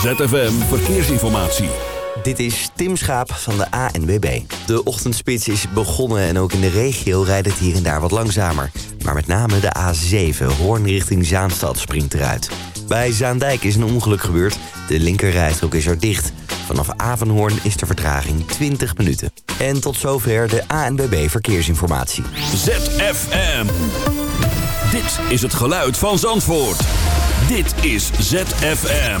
ZFM Verkeersinformatie. Dit is Tim Schaap van de ANWB. De ochtendspits is begonnen en ook in de regio rijdt het hier en daar wat langzamer. Maar met name de A7, Hoorn richting Zaanstad, springt eruit. Bij Zaandijk is een ongeluk gebeurd. De linkerrijstrook is er dicht. Vanaf Avenhoorn is de vertraging 20 minuten. En tot zover de ANWB Verkeersinformatie. ZFM. Dit is het geluid van Zandvoort. Dit is ZFM.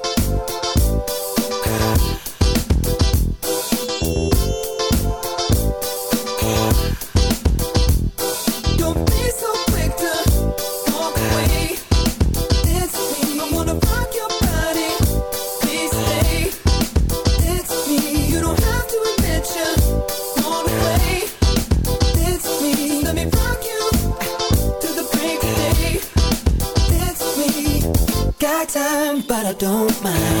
don't mind.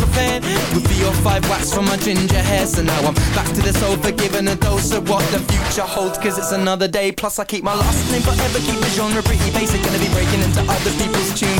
prepared with three or five wax from my ginger hair. So now I'm back to the sofa, given a dose of what the future holds. Cause it's another day. Plus I keep my last name forever, keep the genre pretty basic. Gonna be breaking into other people's tunes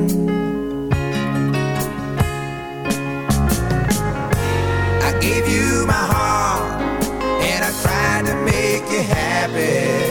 gave you my heart, and I tried to make you happy.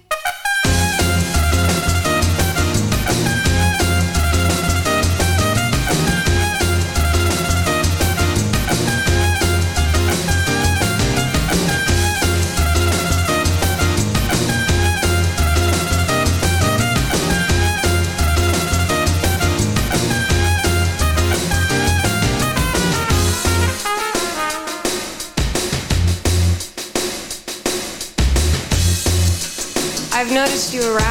You around.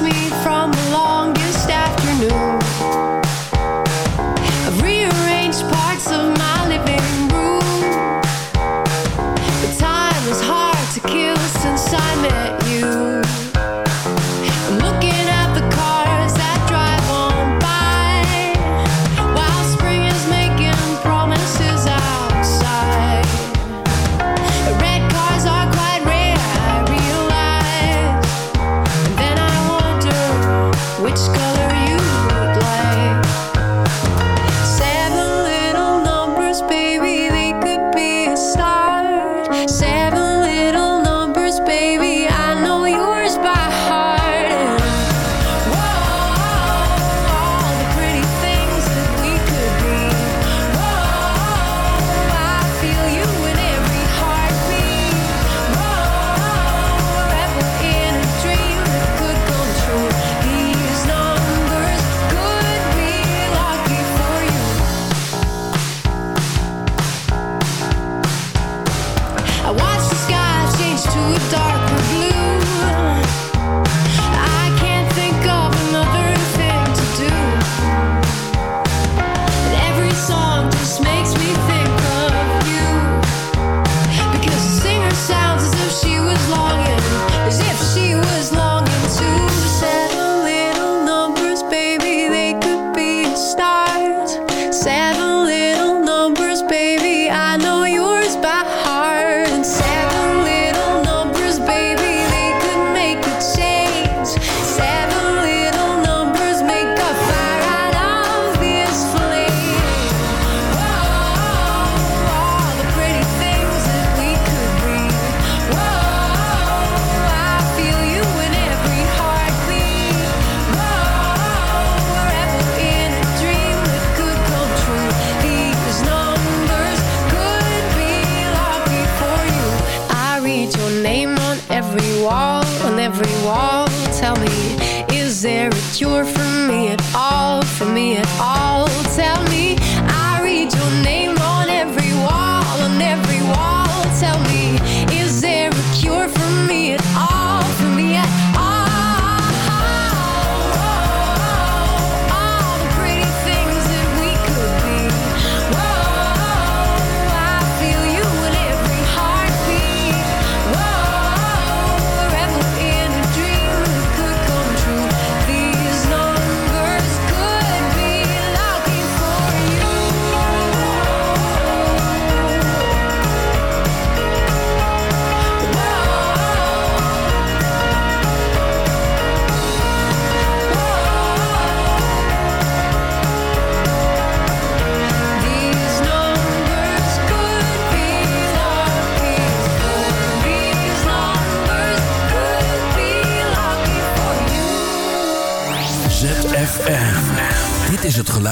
me from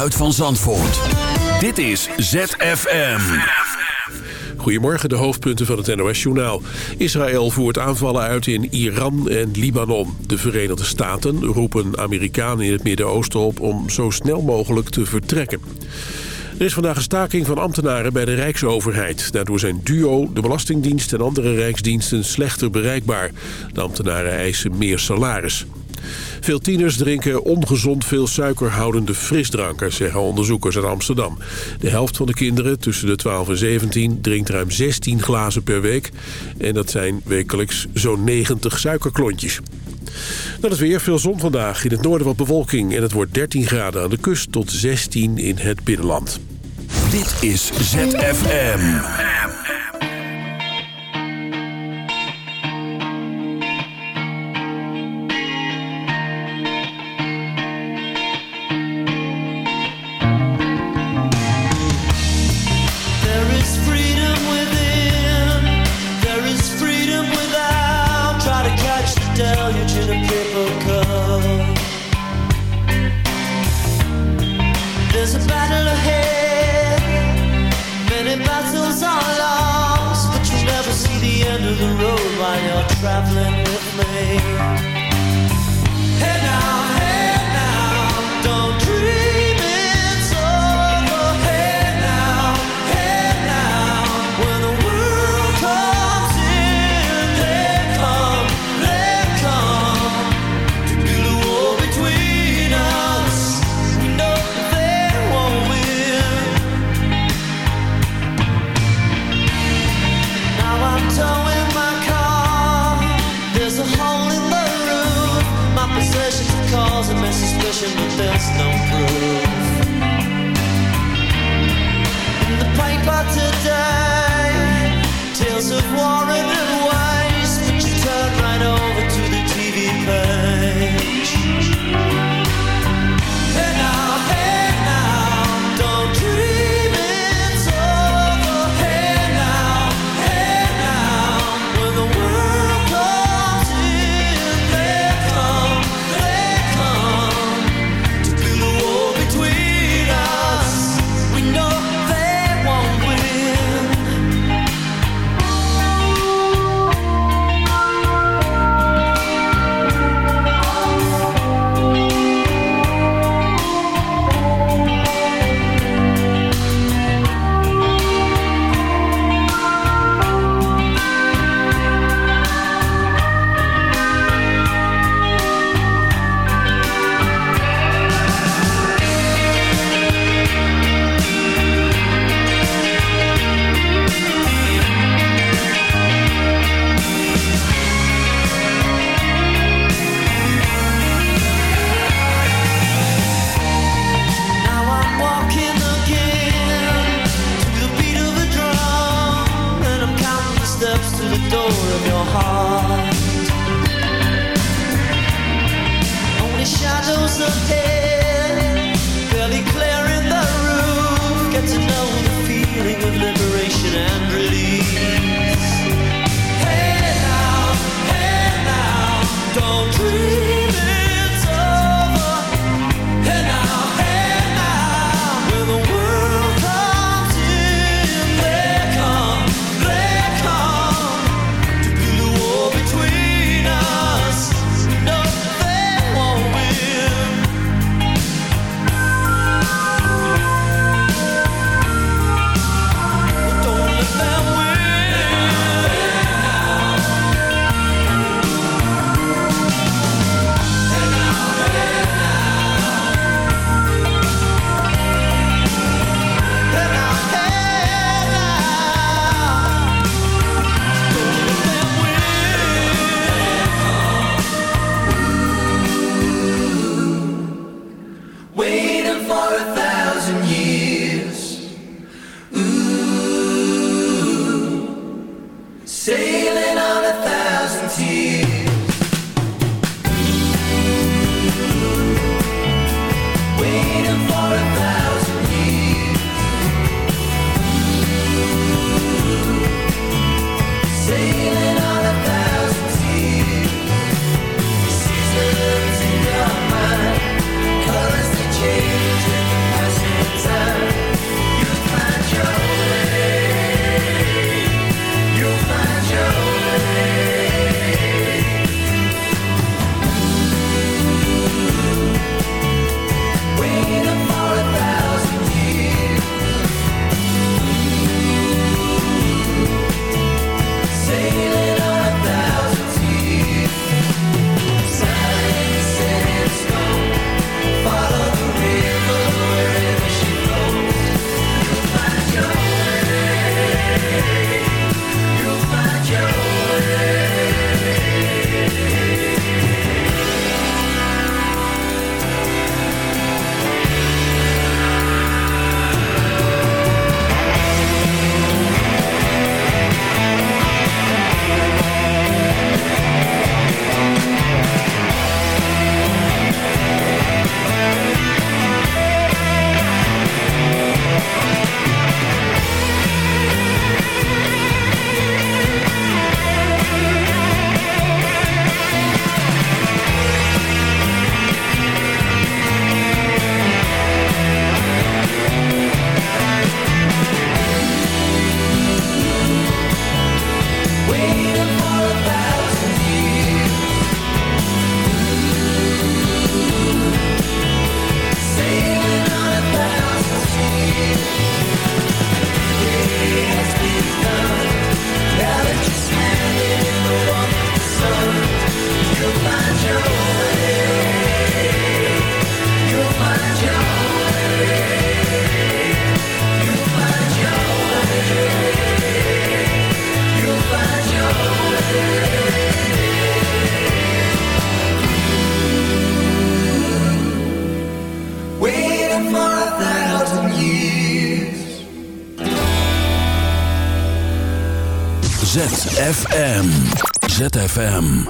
geluid van Zandvoort. Dit is ZFM. Goedemorgen, de hoofdpunten van het NOS-journaal. Israël voert aanvallen uit in Iran en Libanon. De Verenigde Staten roepen Amerikanen in het Midden-Oosten op om zo snel mogelijk te vertrekken. Er is vandaag een staking van ambtenaren bij de Rijksoverheid. Daardoor zijn DUO, de Belastingdienst en andere rijksdiensten slechter bereikbaar. De ambtenaren eisen meer salaris. Veel tieners drinken ongezond veel suikerhoudende frisdranken, zeggen onderzoekers uit Amsterdam. De helft van de kinderen tussen de 12 en 17 drinkt ruim 16 glazen per week. En dat zijn wekelijks zo'n 90 suikerklontjes. Dan is weer veel zon vandaag. In het noorden wat bewolking en het wordt 13 graden aan de kust tot 16 in het binnenland. Dit is ZFM. ZFM.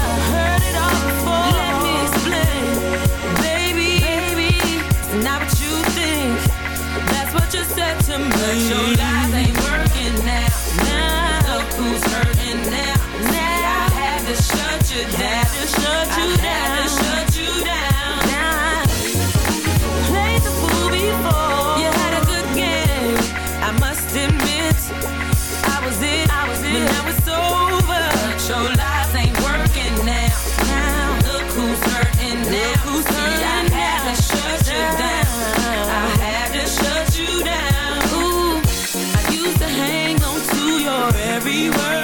to me. But your lies ain't were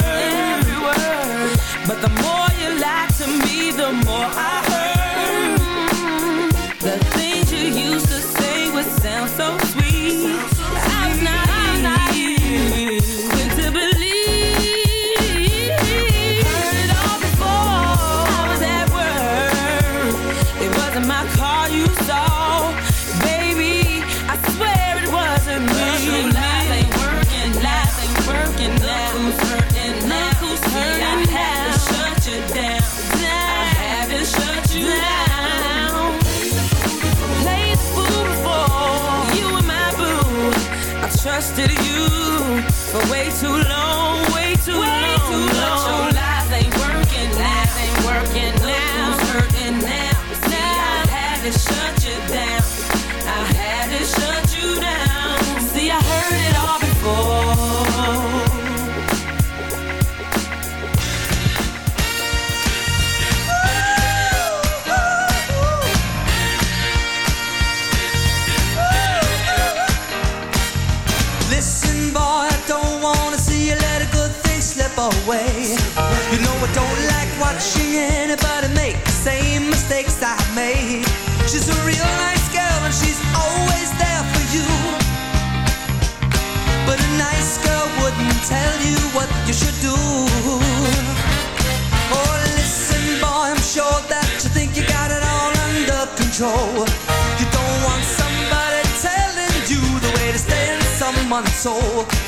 soul.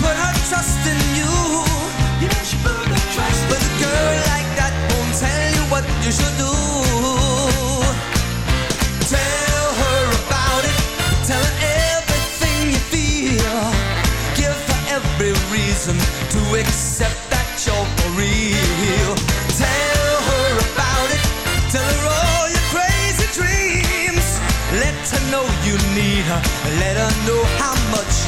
put her trust in you. But a girl like that won't tell you what you should do. Tell her about it. Tell her everything you feel. Give her every reason to accept that you're for real. Tell her about it. Tell her all your crazy dreams. Let her know you need her. Let her know how much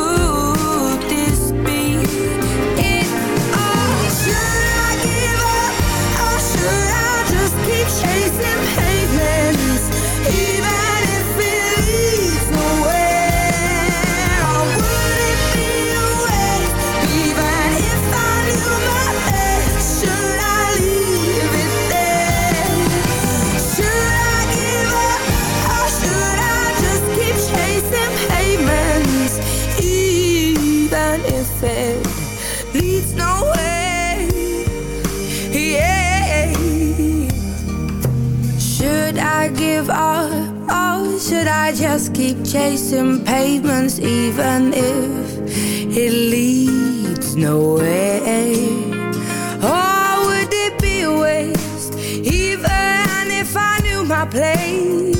I just keep chasing pavements, even if it leads nowhere? Or would it be a waste, even if I knew my place?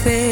Even